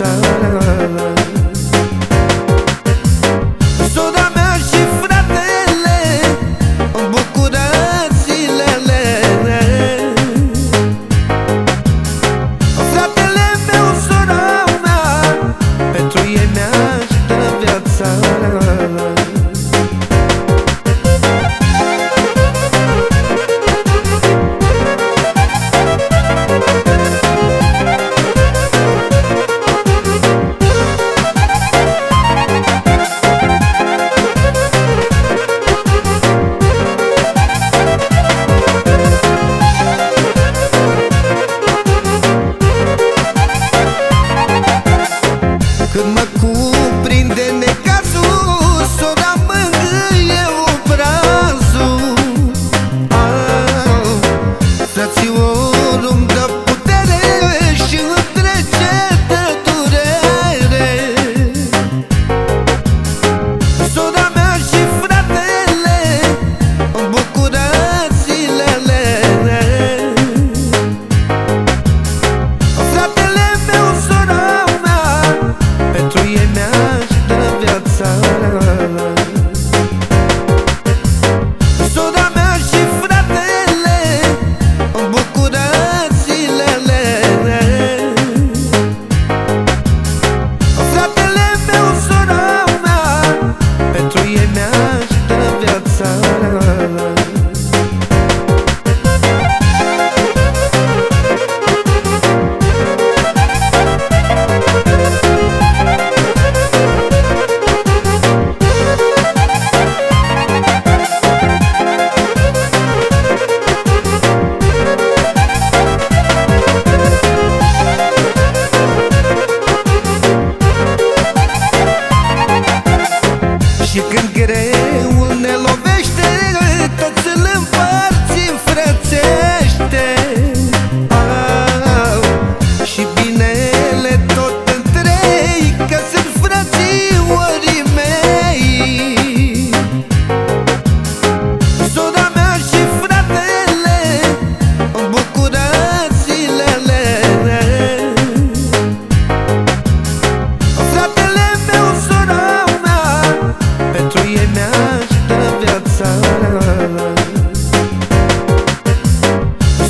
sana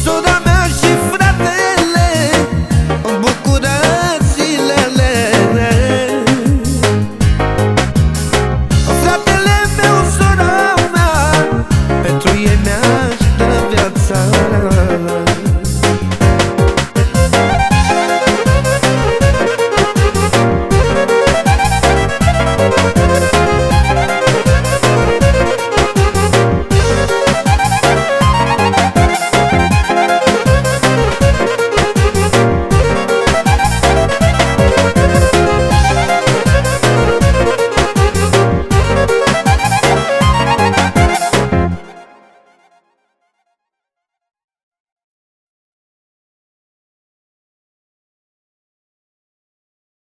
eso